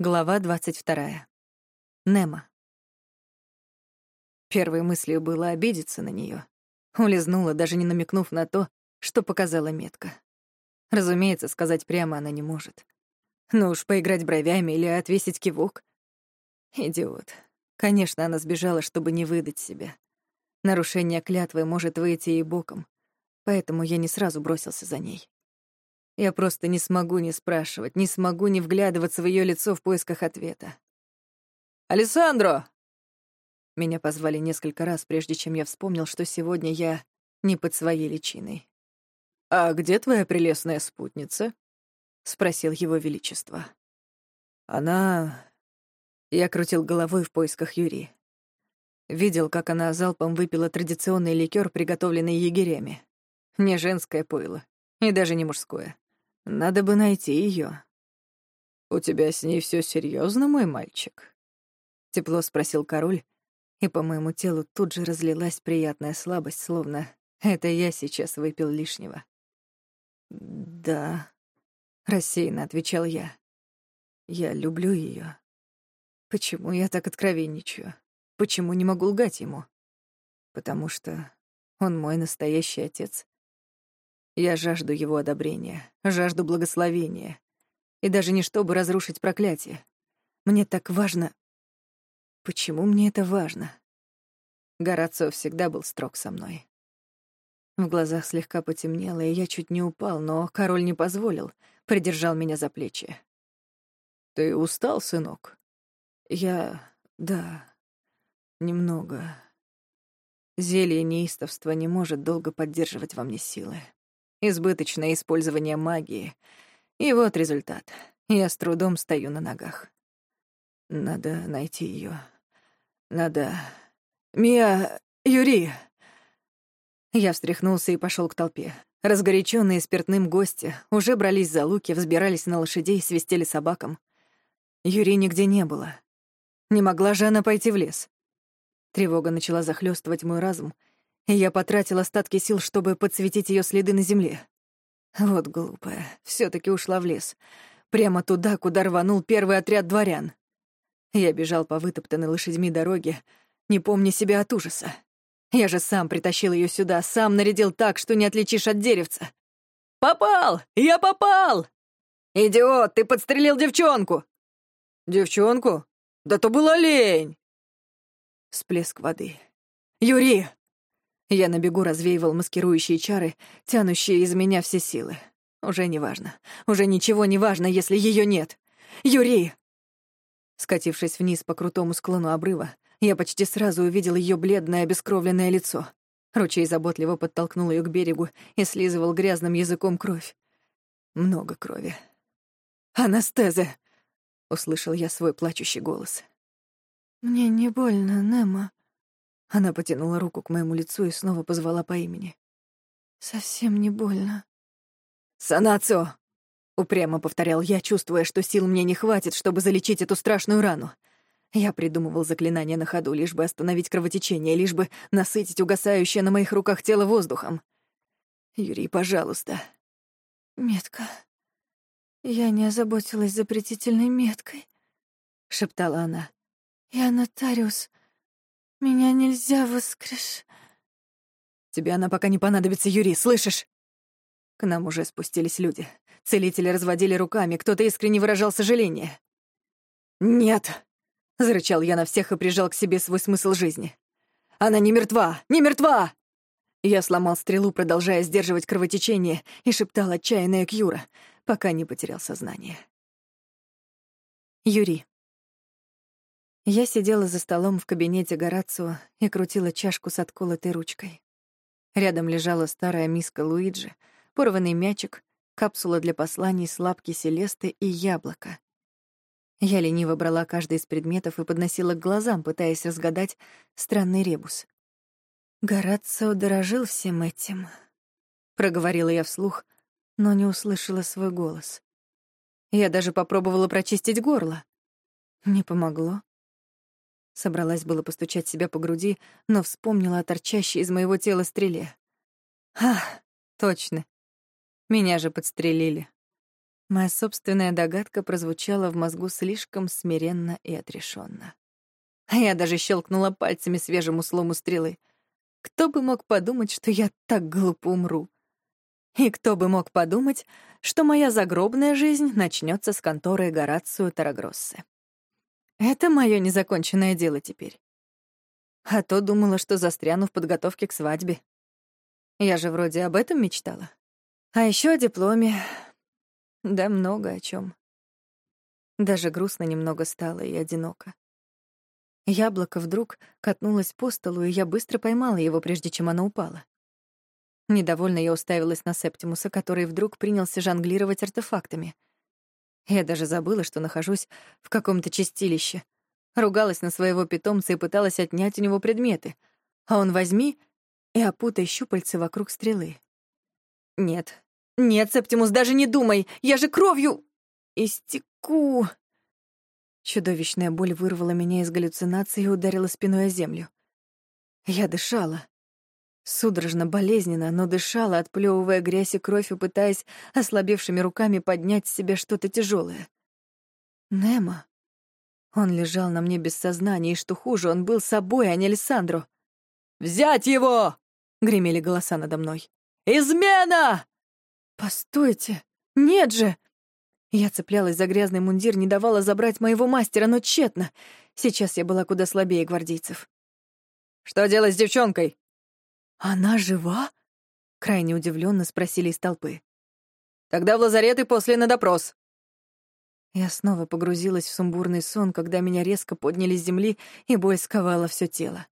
Глава 22. Немо. Первой мыслью было обидеться на нее. Улизнула, даже не намекнув на то, что показала метка. Разумеется, сказать прямо она не может. Ну уж поиграть бровями или отвесить кивок. Идиот. Конечно, она сбежала, чтобы не выдать себя. Нарушение клятвы может выйти ей боком, поэтому я не сразу бросился за ней. Я просто не смогу не спрашивать, не смогу не вглядываться в ее лицо в поисках ответа. «Алессандро!» Меня позвали несколько раз, прежде чем я вспомнил, что сегодня я не под своей личиной. «А где твоя прелестная спутница?» — спросил его величество. «Она...» Я крутил головой в поисках Юрии. Видел, как она залпом выпила традиционный ликер, приготовленный егерями. Не женское пойло, и даже не мужское. Надо бы найти ее. «У тебя с ней все серьезно, мой мальчик?» Тепло спросил король, и по моему телу тут же разлилась приятная слабость, словно это я сейчас выпил лишнего. «Да», — рассеянно отвечал я. «Я люблю ее. Почему я так откровенничаю? Почему не могу лгать ему? Потому что он мой настоящий отец. Я жажду его одобрения, жажду благословения. И даже не чтобы разрушить проклятие. Мне так важно... Почему мне это важно? Горацио всегда был строг со мной. В глазах слегка потемнело, и я чуть не упал, но король не позволил, придержал меня за плечи. «Ты устал, сынок?» «Я... да... немного...» Зелье неистовства не может долго поддерживать во мне силы избыточное использование магии. И вот результат. Я с трудом стою на ногах. Надо найти ее. Надо... Мия... Юри... Я встряхнулся и пошел к толпе. Разгоряченные спиртным гости уже брались за луки, взбирались на лошадей, свистели собакам. Юри нигде не было. Не могла же она пойти в лес. Тревога начала захлестывать мой разум — я потратил остатки сил, чтобы подсветить ее следы на земле. Вот глупая, все таки ушла в лес. Прямо туда, куда рванул первый отряд дворян. Я бежал по вытоптанной лошадьми дороге, не помня себя от ужаса. Я же сам притащил ее сюда, сам нарядил так, что не отличишь от деревца. «Попал! Я попал!» «Идиот, ты подстрелил девчонку!» «Девчонку? Да то была лень!» Всплеск воды. «Юрий, я на бегу развеивал маскирующие чары, тянущие из меня все силы. Уже не важно. Уже ничего не важно, если ее нет. Юрий! Скатившись вниз по крутому склону обрыва, я почти сразу увидел ее бледное обескровленное лицо. Ручей заботливо подтолкнул ее к берегу и слизывал грязным языком кровь. Много крови. «Анастезе!» — услышал я свой плачущий голос. «Мне не больно, Немо», она потянула руку к моему лицу и снова позвала по имени. «Совсем не больно». «Санацио!» — упрямо повторял я, чувствуя, что сил мне не хватит, чтобы залечить эту страшную рану. Я придумывал заклинание на ходу, лишь бы остановить кровотечение, лишь бы насытить угасающее на моих руках тело воздухом. «Юрий, пожалуйста». «Метка. Я не озаботилась запретительной меткой», — шептала она. «Я нотариус. Меня нельзя воскреш... Тебе она пока не понадобится, Юрий, слышишь? К нам уже спустились люди. Целители разводили руками, кто-то искренне выражал сожаление. «Нет!» — зарычал я на всех и прижал к себе свой смысл жизни. «Она не мертва! Не мертва!» Я сломал стрелу, продолжая сдерживать кровотечение, и шептал отчаянная Кьюра, пока не потерял сознание. Юрий. Я сидела за столом в кабинете Горацио и крутила чашку с отколотой ручкой. Рядом лежала старая миска Луиджи, порванный мячик, капсула для посланий с лапки Селесты и яблоко. Я лениво брала каждый из предметов и подносила к глазам, пытаясь разгадать странный ребус. «Горацио дорожил всем этим», — проговорила я вслух, но не услышала свой голос. Я даже попробовала прочистить горло. Не помогло. Собралась было постучать себя по груди, но вспомнила о торчащей из моего тела стреле. Ах, точно. Меня же подстрелили. Моя собственная догадка прозвучала в мозгу слишком смиренно и отрешенно. А я даже щелкнула пальцами свежему слому стрелы. Кто бы мог подумать, что я так глупо умру? И кто бы мог подумать, что моя загробная жизнь начнется с конторы Горацио Тарагроссы. Это мое незаконченное дело теперь. А то думала, что застряну в подготовке к свадьбе. Я же вроде об этом мечтала. А еще о дипломе. Да много о чем. Даже грустно немного стало и одиноко. Яблоко вдруг катнулось по столу, и я быстро поймала его, прежде чем оно упало. Недовольно я уставилась на Септимуса, который вдруг принялся жонглировать артефактами. Я даже забыла, что нахожусь в каком-то чистилище. Ругалась на своего питомца и пыталась отнять у него предметы. А он возьми и опутай щупальцы вокруг стрелы. Нет, нет, Септимус, даже не думай, я же кровью истеку. Чудовищная боль вырвала меня из галлюцинации и ударила спиной о землю. Я дышала. Судорожно, болезненно, но дышала, отплёвывая грязь и кровь и пытаясь ослабевшими руками поднять с себя что-то тяжелое. Немо. Он лежал на мне без сознания, и что хуже, он был собой, а не Александру. «Взять его!» — гремели голоса надо мной. «Измена!» «Постойте! Нет же!» Я цеплялась за грязный мундир, не давала забрать моего мастера, но тщетно. Сейчас я была куда слабее гвардейцев. «Что делать с девчонкой?» «Она жива?» — крайне удивленно спросили из толпы. «Тогда в лазарет и после на допрос». Я снова погрузилась в сумбурный сон, когда меня резко подняли с земли, и боль сковала все тело.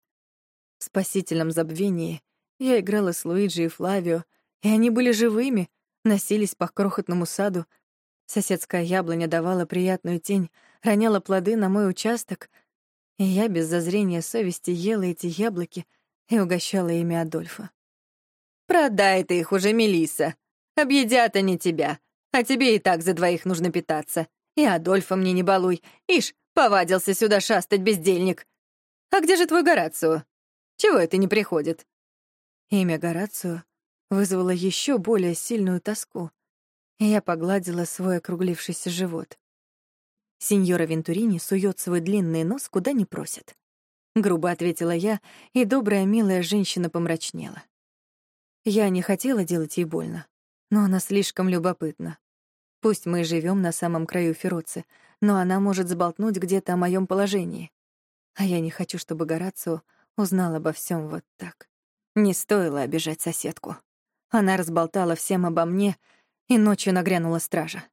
В спасительном забвении я играла с Луиджи и Флавио, и они были живыми, носились по крохотному саду, Соседская яблоня давала приятную тень, роняла плоды на мой участок, и я без зазрения совести ела эти яблоки и угощала ими Адольфа. «Продай ты их уже, Мелиса. Объедят они тебя, а тебе и так за двоих нужно питаться. И Адольфа мне не балуй. Ишь, повадился сюда шастать, бездельник. А где же твой Горацио? Чего это не приходит?» Имя Горацио вызвало еще более сильную тоску — я погладила свой округлившийся живот. Сеньора Вентурини сует свой длинный нос куда не просит. Грубо ответила я, и добрая, милая женщина помрачнела. Я не хотела делать ей больно, но она слишком любопытна. Пусть мы живем на самом краю Фероцы, но она может заболтнуть где-то о моем положении. А я не хочу, чтобы Горацио узнал обо всем вот так. Не стоило обижать соседку. Она разболтала всем обо мне, и ночью нагрянула стража.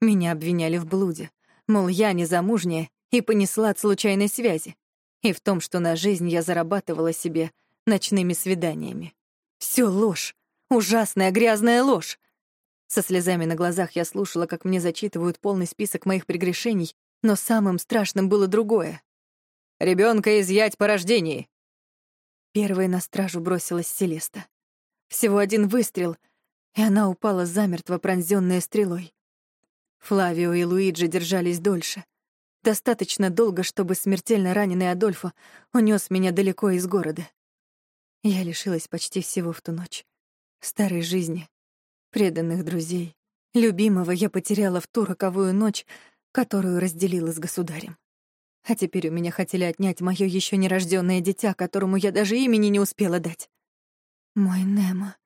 Меня обвиняли в блуде, мол, я незамужняя и понесла от случайной связи, и в том, что на жизнь я зарабатывала себе ночными свиданиями. Все ложь, ужасная грязная ложь. Со слезами на глазах я слушала, как мне зачитывают полный список моих прегрешений, но самым страшным было другое. Ребенка изъять по рождении!» Первой на стражу бросилась Селеста. Всего один выстрел — и она упала замертво, пронзённая стрелой. Флавио и Луиджи держались дольше. Достаточно долго, чтобы смертельно раненый Адольфо унес меня далеко из города. Я лишилась почти всего в ту ночь. Старой жизни, преданных друзей, любимого я потеряла в ту роковую ночь, которую разделила с государем. А теперь у меня хотели отнять моё ещё нерождённое дитя, которому я даже имени не успела дать. Мой Немо,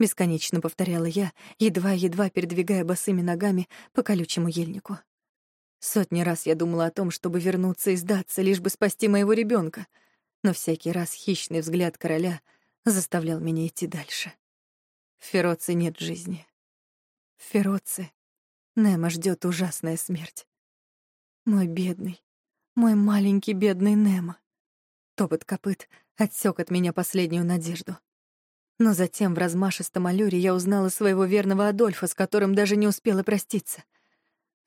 Бесконечно повторяла я, едва-едва передвигая босыми ногами по колючему ельнику. Сотни раз я думала о том, чтобы вернуться и сдаться, лишь бы спасти моего ребенка, но всякий раз хищный взгляд короля заставлял меня идти дальше. В Фероце нет жизни. В Фероце Немо ждет ужасная смерть. Мой бедный, мой маленький бедный Немо. Топот копыт отсек от меня последнюю надежду. Но затем в размашистом аллюре я узнала своего верного Адольфа, с которым даже не успела проститься.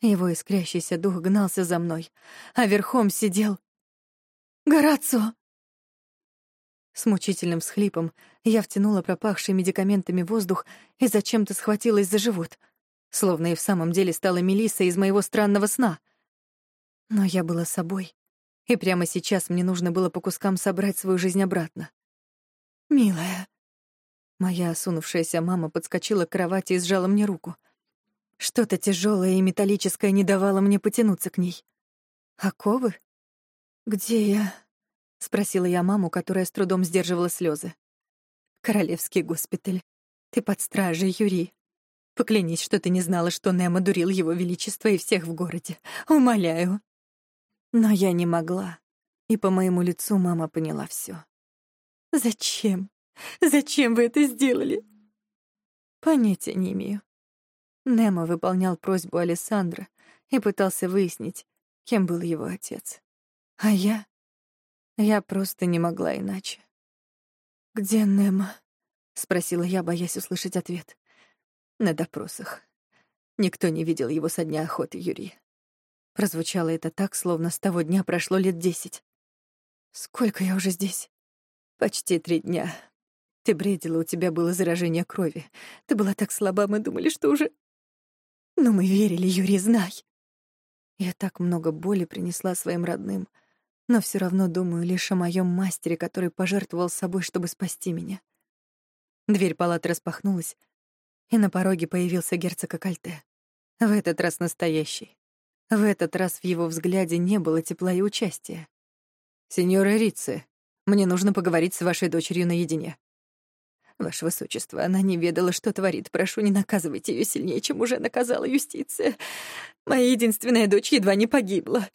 Его искрящийся дух гнался за мной, а верхом сидел... Горацио! С мучительным всхлипом я втянула пропахший медикаментами воздух и зачем-то схватилась за живот, словно и в самом деле стала Мелисса из моего странного сна. Но я была собой, и прямо сейчас мне нужно было по кускам собрать свою жизнь обратно. «Милая», Моя осунувшаяся мама подскочила к кровати и сжала мне руку. Что-то тяжелое и металлическое не давало мне потянуться к ней. «Оковы? Где я?» — спросила я маму, которая с трудом сдерживала слезы. «Королевский госпиталь. Ты под стражей, Юрий. Поклянись, что ты не знала, что Немо дурил его величество и всех в городе. Умоляю». Но я не могла, и по моему лицу мама поняла все. «Зачем? Зачем вы это сделали?» «Понятия не имею». Немо выполнял просьбу Александра и пытался выяснить, кем был его отец. А я... Я просто не могла иначе. «Где Немо?» — спросила я, боясь услышать ответ. «На допросах. Никто не видел его со дня охоты, Юрий». Прозвучало это так, словно с того дня прошло лет десять. «Сколько я уже здесь?» «Почти три дня. Ты бредила, у тебя было заражение крови. Ты была так слаба, мы думали, что уже...» «Но мы верили, Юрий, знай!» Я так много боли принесла своим родным — но все равно думаю лишь о моем мастере, который пожертвовал собой, чтобы спасти меня. Дверь палаты распахнулась, и на пороге появился герцог Акальте. В этот раз настоящий. В этот раз в его взгляде не было тепла и участия. «Сеньора Рицци, мне нужно поговорить с вашей дочерью наедине». «Ваше Высочество, она не ведала, что творит. Прошу, не наказывайте ее сильнее, чем уже наказала юстиция. Моя единственная дочь едва не погибла».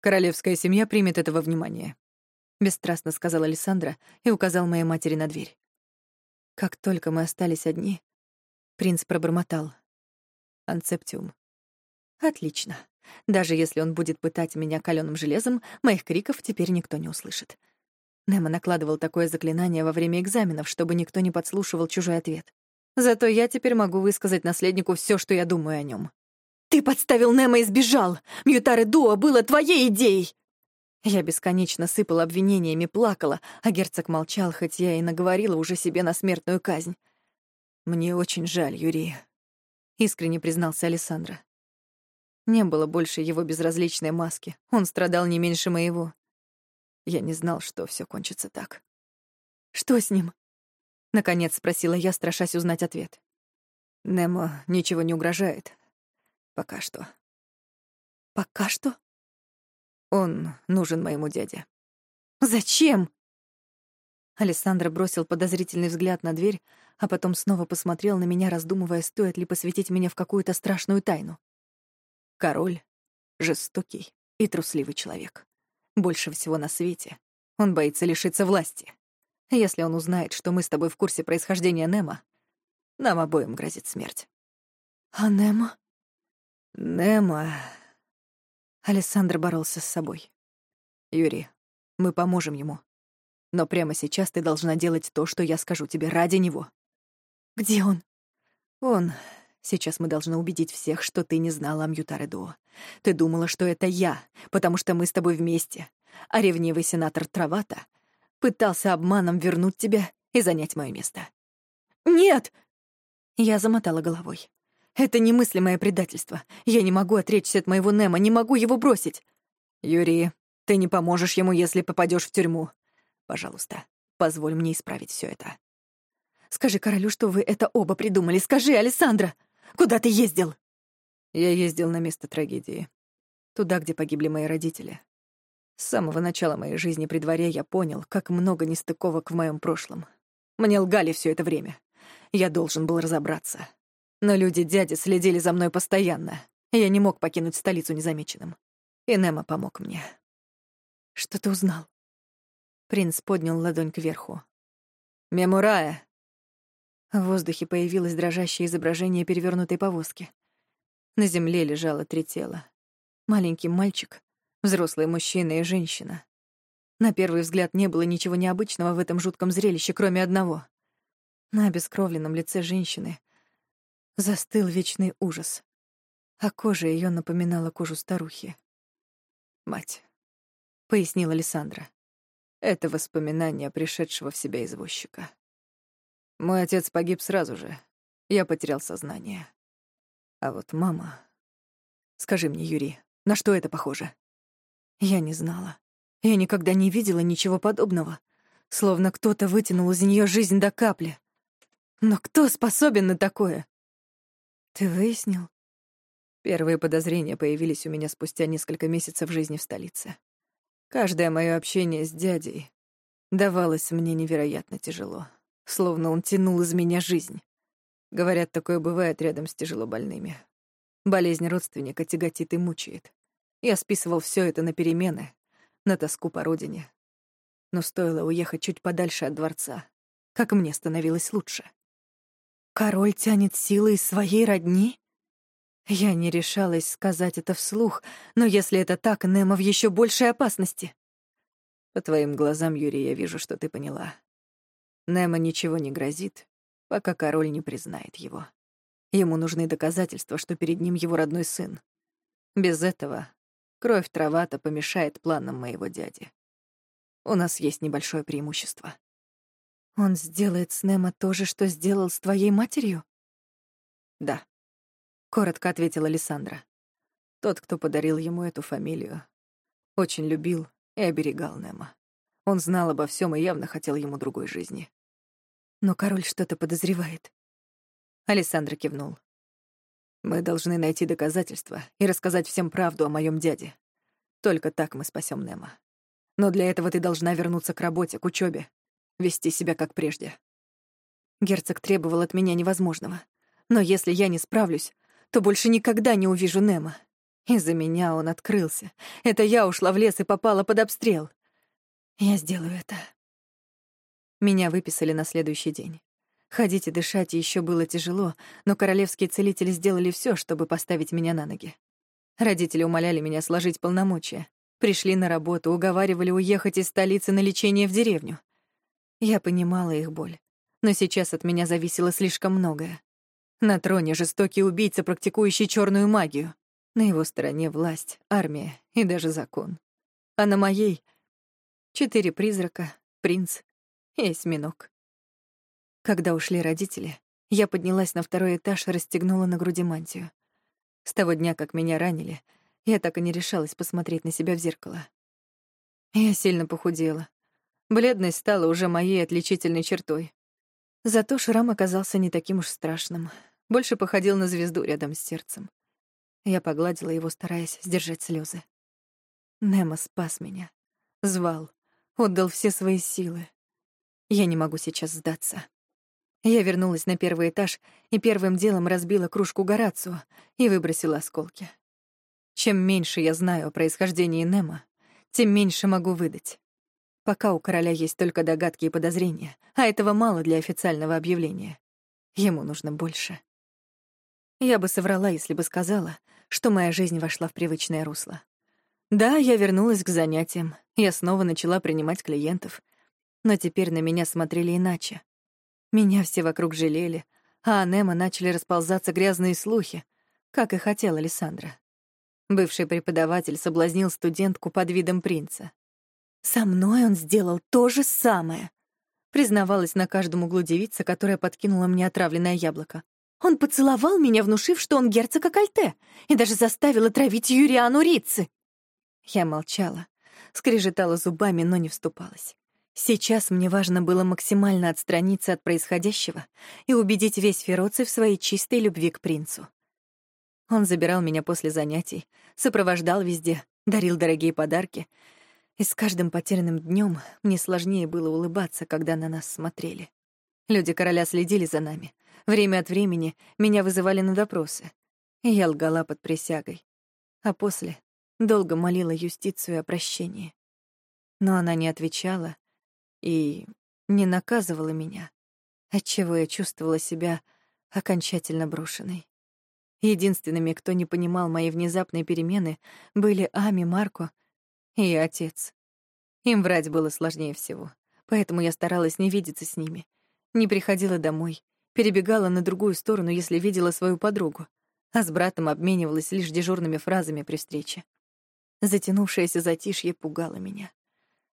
Королевская семья примет этого внимания», — бесстрастно сказала Александра и указал моей матери на дверь. Как только мы остались одни, принц пробормотал. «Анцептиум». «Отлично. Даже если он будет пытать меня каленым железом, моих криков теперь никто не услышит». Немо накладывал такое заклинание во время экзаменов, чтобы никто не подслушивал чужой ответ. Зато я теперь могу высказать наследнику все, что я думаю о нем. «Ты подставил Немо и сбежал! Мьютары Дуо было твоей идеей!» Я бесконечно сыпала обвинениями, плакала, а герцог молчал, хоть я и наговорила уже себе на смертную казнь. «Мне очень жаль, Юрий», — искренне признался Александра. Не было больше его безразличной маски, он страдал не меньше моего. Я не знал, что все кончится так. «Что с ним?» — наконец спросила я, страшась узнать ответ. Немо ничего не угрожает, Пока что. Пока что? Он нужен моему дяде. Зачем? Александр бросил подозрительный взгляд на дверь, а потом снова посмотрел на меня, раздумывая, стоит ли посвятить меня в какую-то страшную тайну. Король — жестокий и трусливый человек. Больше всего на свете он боится лишиться власти. Если он узнает, что мы с тобой в курсе происхождения Немо, нам обоим грозит смерть. А Немо? Немо... Александр боролся с собой. Юрий, мы поможем ему. Но прямо сейчас ты должна делать то, что я скажу тебе ради него. Где он? Он. Сейчас мы должны убедить всех, что ты не знала о Мьютаре Дуо. Ты думала, что это я, потому что мы с тобой вместе. А ревнивый сенатор Травата пытался обманом вернуть тебя и занять мое место. «Нет!» Я замотала головой. Это немыслимое предательство. Я не могу отречься от моего Немо, не могу его бросить. Юрий, ты не поможешь ему, если попадешь в тюрьму. Пожалуйста, позволь мне исправить все это. Скажи королю, что вы это оба придумали. Скажи, Александра, куда ты ездил? Я ездил на место трагедии. Туда, где погибли мои родители. С самого начала моей жизни при дворе я понял, как много нестыковок в моем прошлом. Мне лгали все это время. Я должен был разобраться. Но люди дяди следили за мной постоянно, я не мог покинуть столицу незамеченным. И Немо помог мне. «Что ты узнал?» Принц поднял ладонь кверху. «Мемурая!» В воздухе появилось дрожащее изображение перевернутой повозки. На земле лежало три тела. Маленький мальчик, взрослый мужчина и женщина. На первый взгляд не было ничего необычного в этом жутком зрелище, кроме одного. На обескровленном лице женщины застыл вечный ужас, а кожа ее напоминала кожу старухи. «Мать», — пояснила Лиссандра, — «это воспоминание пришедшего в себя извозчика. Мой отец погиб сразу же, я потерял сознание. А вот мама... Скажи мне, Юрий, на что это похоже?» Я не знала. Я никогда не видела ничего подобного. Словно кто-то вытянул из нее жизнь до капли. Но кто способен на такое? Ты выяснил? Первые подозрения появились у меня спустя несколько месяцев жизни в столице. Каждое мое общение с дядей давалось мне невероятно тяжело, словно он тянул из меня жизнь. Говорят, такое бывает рядом с тяжелобольными. Болезнь родственника тяготит и мучает. Я списывал все это на перемены, на тоску по родине. Но стоило уехать чуть подальше от дворца, как мне становилось лучше. Король тянет силы из своей родни? Я не решалась сказать это вслух, но если это так, Немо в еще большей опасности. По твоим глазам, Юрий, я вижу, что ты поняла. Немо ничего не грозит, пока король не признает его. Ему нужны доказательства, что перед ним его родной сын. Без этого кровь Травата помешает планам моего дяди. У нас есть небольшое преимущество. Он сделает с Немо то же, что сделал с твоей матерью? Да коротко ответила Лиссандра. Тот, кто подарил ему эту фамилию, очень любил и оберегал Немо. Он знал обо всем и явно хотел ему другой жизни. Но король что-то подозревает. Александр кивнул. Мы должны найти доказательства и рассказать всем правду о моем дяде. Только так мы спасем Немо. Но для этого ты должна вернуться к работе, к учебе, вести себя как прежде. Герцог требовал от меня невозможного. Но если я не справлюсь, то больше никогда не увижу Немо. Из-за меня он открылся. Это я ушла в лес и попала под обстрел. Я сделаю это. Меня выписали на следующий день. Ходить и дышать еще было тяжело, но королевские целители сделали все, чтобы поставить меня на ноги. Родители умоляли меня сложить полномочия. Пришли на работу, уговаривали уехать из столицы на лечение в деревню. Я понимала их боль, но сейчас от меня зависело слишком многое. На троне жестокий убийца, практикующий черную магию. На его стороне власть, армия и даже закон. А на моей — четыре призрака, принц и осьминог. Когда ушли родители, я поднялась на второй этаж и расстегнула на груди мантию. С того дня, как меня ранили, я так и не решалась посмотреть на себя в зеркало. Я сильно похудела. Бледность стала уже моей отличительной чертой. Зато шрам оказался не таким уж страшным — больше походил на звезду рядом с сердцем. Я погладила его, стараясь сдержать слезы. Немо спас меня. Звал. Отдал все свои силы. Я не могу сейчас сдаться. Я вернулась на первый этаж и первым делом разбила кружку Горацио и выбросила осколки. Чем меньше я знаю о происхождении Немо, тем меньше могу выдать. Пока у короля есть только догадки и подозрения, а этого мало для официального объявления. Ему нужно больше. Я бы соврала, если бы сказала, что моя жизнь вошла в привычное русло. Да, я вернулась к занятиям, я снова начала принимать клиентов, но теперь на меня смотрели иначе. Меня все вокруг жалели, а о Немо начали расползаться грязные слухи, как и хотела Александра. Бывший преподаватель соблазнил студентку под видом принца. «Со мной он сделал то же самое», признавалась на каждом углу девица, которая подкинула мне отравленное яблоко. Он поцеловал меня, внушив, что он герцог Акальте, и даже заставил отравить Юриану Рицци. Я молчала, скрежетала зубами, но не вступалась. Сейчас мне важно было максимально отстраниться от происходящего и убедить весь Фероций в своей чистой любви к принцу. Он забирал меня после занятий, сопровождал везде, дарил дорогие подарки, и с каждым потерянным днем мне сложнее было улыбаться, когда на нас смотрели. Люди короля следили за нами, Время от времени меня вызывали на допросы. Я лгала под присягой. А после долго молила юстицию о прощении. Но она не отвечала и не наказывала меня, отчего я чувствовала себя окончательно брошенной. Единственными, кто не понимал мои внезапные перемены, были Ами, Марко и отец. Им врать было сложнее всего, поэтому я старалась не видеться с ними, не приходила домой, перебегала на другую сторону, если видела свою подругу, а с братом обменивалась лишь дежурными фразами при встрече. Затянувшееся затишье пугало меня.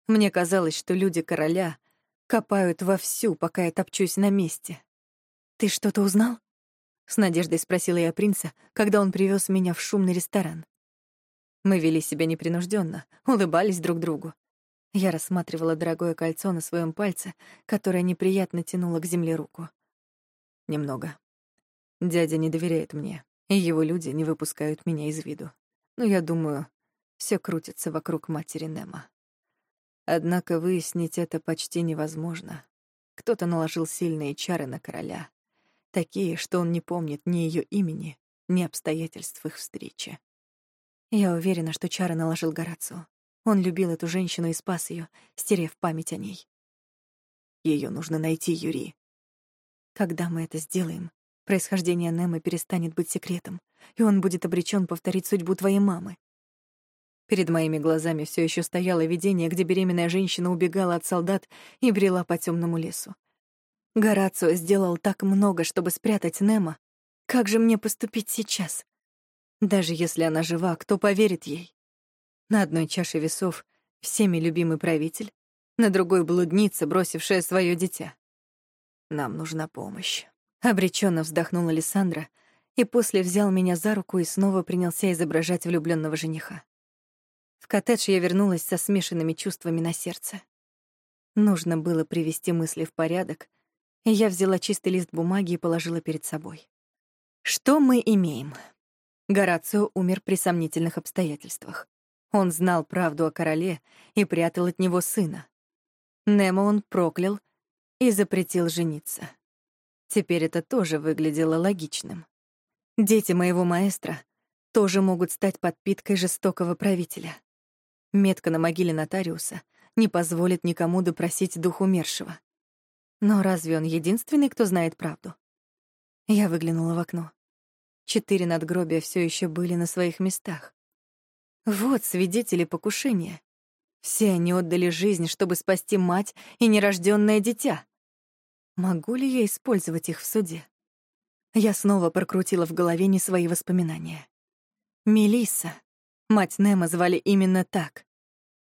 Мне казалось, что люди короля копают вовсю, пока я топчусь на месте. «Ты что-то узнал?» — с надеждой спросила я принца, когда он привез меня в шумный ресторан. Мы вели себя непринужденно, улыбались друг другу. Я рассматривала дорогое кольцо на своем пальце, которое неприятно тянуло к земле руку. Немного. Дядя не доверяет мне, и его люди не выпускают меня из виду. Но я думаю, все крутится вокруг матери Нема. Однако выяснить это почти невозможно. Кто-то наложил сильные чары на короля, такие, что он не помнит ни ее имени, ни обстоятельств их встречи. Я уверена, что чары наложил Горацио. Он любил эту женщину и спас ее, стерев память о ней. Ее нужно найти, Юрий. Когда мы это сделаем, происхождение Немы перестанет быть секретом, и он будет обречен повторить судьбу твоей мамы. Перед моими глазами все еще стояло видение, где беременная женщина убегала от солдат и брела по темному лесу. Горацио сделал так много, чтобы спрятать Немо. Как же мне поступить сейчас? Даже если она жива, кто поверит ей? На одной чаше весов всеми любимый правитель, на другой — блудница, бросившая свое дитя. Нам нужна помощь. Обреченно вздохнула Лиссандра и после взял меня за руку и снова принялся изображать влюбленного жениха. В коттедж я вернулась со смешанными чувствами на сердце. Нужно было привести мысли в порядок, и я взяла чистый лист бумаги и положила перед собой. Что мы имеем? Горацио умер при сомнительных обстоятельствах. Он знал правду о короле и прятал от него сына. Немо он проклял и запретил жениться. Теперь это тоже выглядело логичным. Дети моего маэстро тоже могут стать подпиткой жестокого правителя. Метка на могиле нотариуса не позволит никому допросить дух умершего. Но разве он единственный, кто знает правду? Я выглянула в окно. Четыре надгробия все еще были на своих местах. Вот свидетели покушения. Все они отдали жизнь, чтобы спасти мать и нерожденное дитя. Могу ли я использовать их в суде? Я снова прокрутила в голове не свои воспоминания. Мелисса. Мать Немо звали именно так.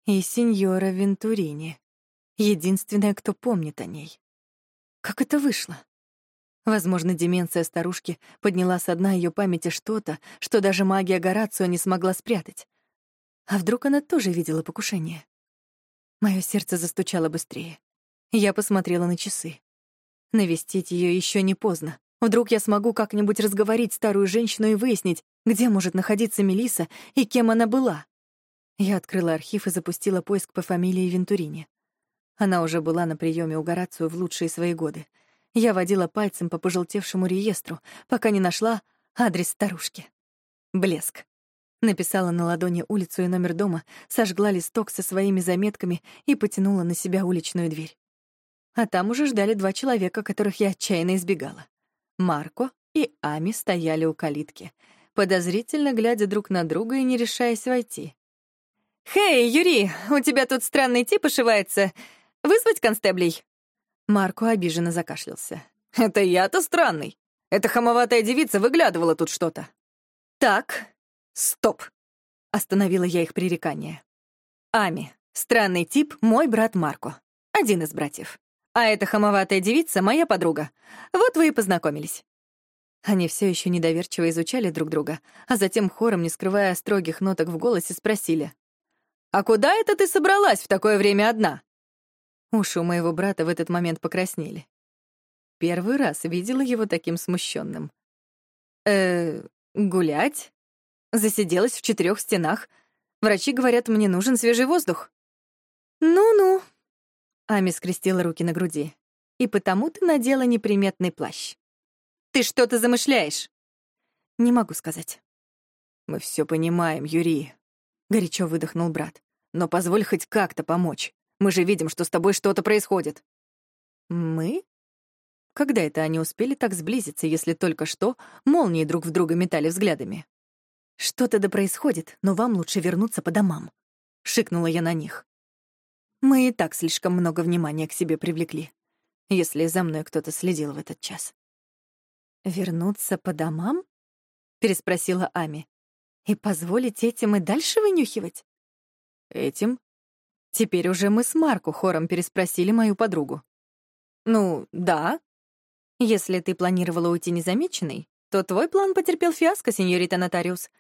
И сеньора Вентурини. Единственная, кто помнит о ней. Как это вышло? Возможно, деменция старушки подняла со дна ее памяти что-то, что даже магия Горацио не смогла спрятать. А вдруг она тоже видела покушение? Мое сердце застучало быстрее. Я посмотрела на часы. Навестить ее еще не поздно. Вдруг я смогу как-нибудь разговорить старую женщину и выяснить, где может находиться Мелиса и кем она была. Я открыла архив и запустила поиск по фамилии Вентурини. Она уже была на приеме у Горацио в лучшие свои годы. Я водила пальцем по пожелтевшему реестру, пока не нашла адрес старушки. Блеск. Написала на ладони улицу и номер дома, сожгла листок со своими заметками и потянула на себя уличную дверь. А там уже ждали два человека, которых я отчаянно избегала. Марко и Ами стояли у калитки, подозрительно глядя друг на друга и не решаясь войти. «Хей, Юрий, у тебя тут странный тип ошивается. Вызвать констеблей?» Марко обиженно закашлялся. «Это я-то странный. Эта хамоватая девица выглядывала тут что-то». «Так, стоп!» — остановила я их пререкание. «Ами, странный тип — мой брат Марко, один из братьев. А эта хамоватая девица — моя подруга. Вот вы и познакомились». Они все еще недоверчиво изучали друг друга, а затем хором, не скрывая строгих ноток в голосе, спросили. «А куда это ты собралась в такое время одна?» Уши у моего брата в этот момент покраснели. Первый раз видела его таким смущенным. Э, гулять? Засиделась в четырех стенах. Врачи говорят, мне нужен свежий воздух. Ну-ну. Ами скрестила руки на груди. И потому ты надела неприметный плащ. Ты что-то замышляешь? Не могу сказать. Мы все понимаем, Юрий, горячо выдохнул брат. Но позволь хоть как-то помочь. Мы же видим, что с тобой что-то происходит». «Мы?» Когда это они успели так сблизиться, если только что молнии друг в друга метали взглядами? «Что-то да происходит, но вам лучше вернуться по домам», — шикнула я на них. Мы и так слишком много внимания к себе привлекли, если за мной кто-то следил в этот час. «Вернуться по домам?» — переспросила Ами. «И позволить этим и дальше вынюхивать?» «Этим Теперь уже мы с Марку хором переспросили мою подругу. «Ну, да. Если ты планировала уйти незамеченной, то твой план потерпел фиаско, сеньорита нотариус.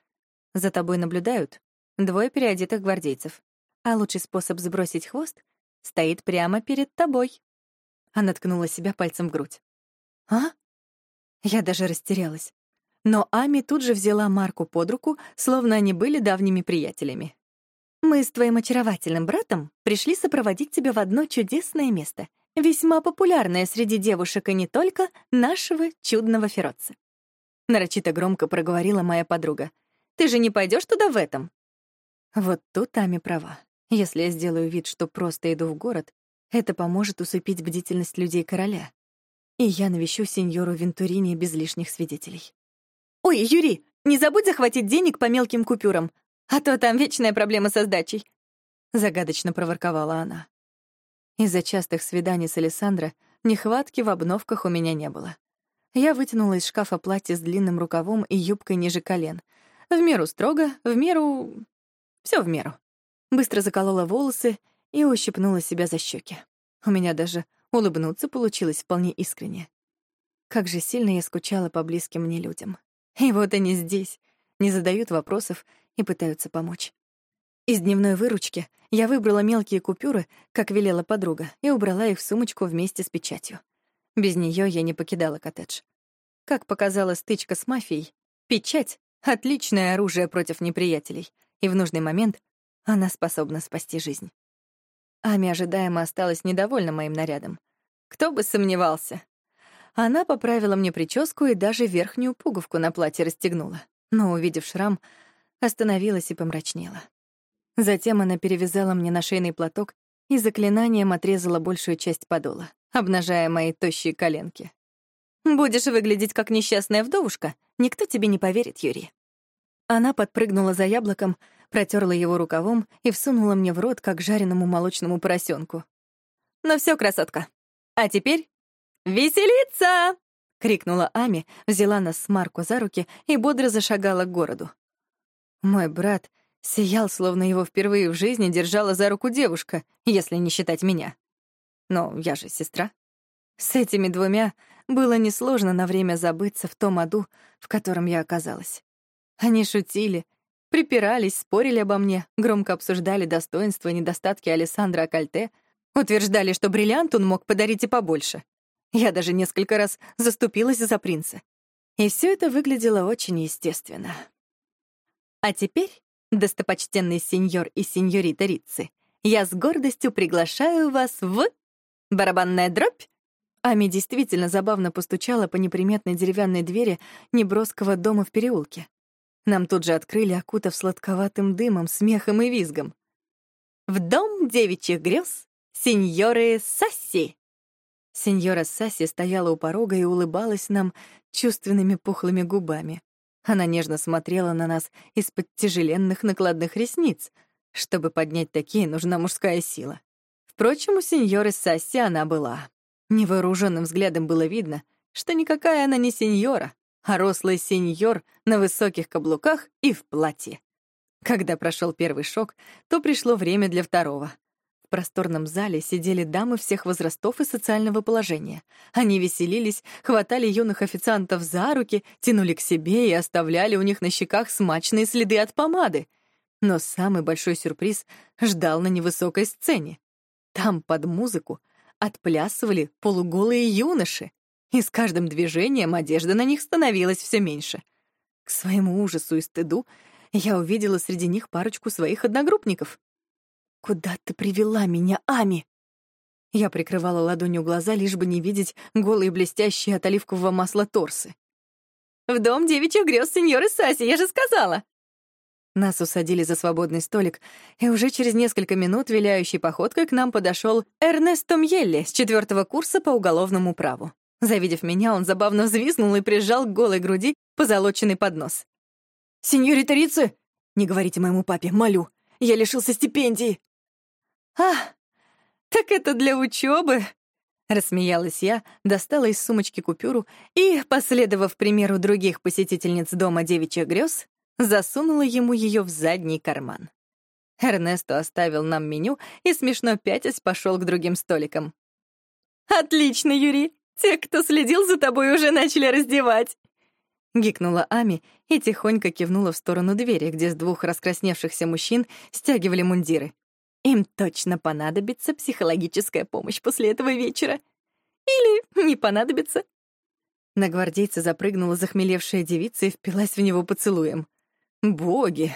За тобой наблюдают двое переодетых гвардейцев, а лучший способ сбросить хвост стоит прямо перед тобой». Она ткнула себя пальцем в грудь. «А?» Я даже растерялась. Но Ами тут же взяла Марку под руку, словно они были давними приятелями. «Мы с твоим очаровательным братом пришли сопроводить тебя в одно чудесное место, весьма популярное среди девушек и не только нашего чудного Фероца». Нарочито громко проговорила моя подруга. «Ты же не пойдешь туда в этом?» Вот тут Ами права. Если я сделаю вид, что просто иду в город, это поможет усыпить бдительность людей короля. И я навещу сеньору Вентурини без лишних свидетелей. «Ой, Юрий, не забудь захватить денег по мелким купюрам, а то там вечная проблема со сдачей», — загадочно проворковала она. Из-за частых свиданий с Александро нехватки в обновках у меня не было. Я вытянула из шкафа платье с длинным рукавом и юбкой ниже колен. В меру строго, в меру... все в меру. Быстро заколола волосы и ущипнула себя за щеки. У меня даже улыбнуться получилось вполне искренне. Как же сильно я скучала по близким мне людям. И вот они здесь, не задают вопросов и пытаются помочь. Из дневной выручки я выбрала мелкие купюры, как велела подруга, и убрала их в сумочку вместе с печатью. Без нее я не покидала коттедж. Как показала стычка с мафией, печать — отличное оружие против неприятелей, и в нужный момент она способна спасти жизнь. Ами ожидаемо осталась недовольна моим нарядом. Кто бы сомневался. Она поправила мне прическу и даже верхнюю пуговку на платье расстегнула, но, увидев шрам, остановилась и помрачнела. Затем она перевязала мне на шейный платок и заклинанием отрезала большую часть подола, обнажая мои тощие коленки. «Будешь выглядеть как несчастная вдовушка, никто тебе не поверит, Юрий». Она подпрыгнула за яблоком, протерла его рукавом и всунула мне в рот, как жареному молочному поросенку. «Ну все, красотка. А теперь «Веселиться!» — крикнула Ами, взяла нас с Марко за руки и бодро зашагала к городу. Мой брат сиял, словно его впервые в жизни держала за руку девушка, если не считать меня. Но я же сестра. С этими двумя было несложно на время забыться в том аду, в котором я оказалась. Они шутили, припирались, спорили обо мне, громко обсуждали достоинства и недостатки Александра Акальте, утверждали, что бриллиант он мог подарить и побольше. Я даже несколько раз заступилась за принца. И все это выглядело очень естественно. А теперь, достопочтенный сеньор и сеньорита Рицци, я с гордостью приглашаю вас в... Барабанная дробь? Ами действительно забавно постучала по неприметной деревянной двери неброского дома в переулке. Нам тут же открыли, окутав сладковатым дымом, смехом и визгом. «В дом девичьих грез, сеньоры Сасси!» Сеньора Сасси стояла у порога и улыбалась нам чувственными пухлыми губами. Она нежно смотрела на нас из-под тяжеленных накладных ресниц. Чтобы поднять такие, нужна мужская сила. Впрочем, у сеньоры Сасси она была. Невооруженным взглядом было видно, что никакая она не сеньора, а рослый сеньор на высоких каблуках и в платье. Когда прошел первый шок, то пришло время для второго — в просторном зале сидели дамы всех возрастов и социального положения. Они веселились, хватали юных официантов за руки, тянули к себе и оставляли у них на щеках смачные следы от помады. Но самый большой сюрприз ждал на невысокой сцене. Там под музыку отплясывали полуголые юноши, и с каждым движением одежда на них становилась все меньше. К своему ужасу и стыду я увидела среди них парочку своих одногруппников. «Куда ты привела меня, Ами?» Я прикрывала ладонью глаза, лишь бы не видеть голые блестящие от оливкового масла торсы. «В дом девичьих грез сеньоры Саси, я же сказала!» Нас усадили за свободный столик, и уже через несколько минут виляющей походкой к нам подошел Эрнесто Мьелли с четвертого курса по уголовному праву. Завидев меня, он забавно взвизгнул и прижал к голой груди позолоченный поднос. «Сеньорита Рицы!» «Не говорите моему папе, молю! Я лишился стипендии!» «А, так это для учебы!» Рассмеялась я, достала из сумочки купюру и, последовав примеру других посетительниц дома девичьих грез, засунула ему ее в задний карман. Эрнесто оставил нам меню и, смешно пятясь, пошел к другим столикам. «Отлично, Юрий! Те, кто следил за тобой, уже начали раздевать!» Гикнула Ами и тихонько кивнула в сторону двери, где с двух раскрасневшихся мужчин стягивали мундиры. Им точно понадобится психологическая помощь после этого вечера. Или не понадобится. На гвардейца запрыгнула захмелевшая девица и впилась в него поцелуем. Боги!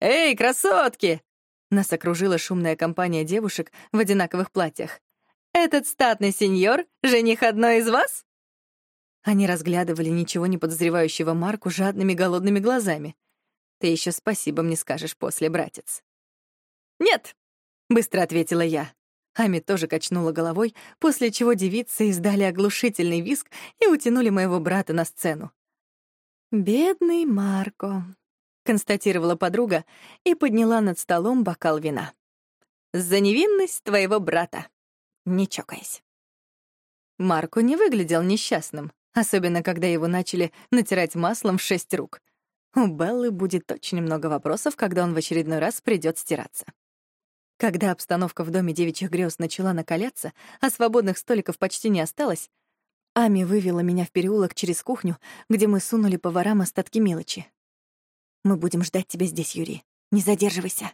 «Эй, красотки!» Нас окружила шумная компания девушек в одинаковых платьях. «Этот статный сеньор — жених одной из вас?» Они разглядывали ничего не подозревающего Марку жадными голодными глазами. «Ты еще спасибо мне скажешь после, братец». «Нет!» — быстро ответила я. Ами тоже качнула головой, после чего девицы издали оглушительный визг и утянули моего брата на сцену. «Бедный Марко», — констатировала подруга и подняла над столом бокал вина. «За невинность твоего брата», не чокаясь. Марко не выглядел несчастным, особенно когда его начали натирать маслом в шесть рук. У Беллы будет очень много вопросов, когда он в очередной раз придет стираться. Когда обстановка в доме девичьих грез начала накаляться, а свободных столиков почти не осталось, Ами вывела меня в переулок через кухню, где мы сунули поварам остатки мелочи. «Мы будем ждать тебя здесь, Юрий. Не задерживайся».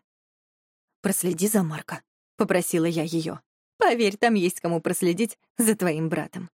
«Проследи за Марко», — попросила я ее. «Поверь, там есть кому проследить за твоим братом».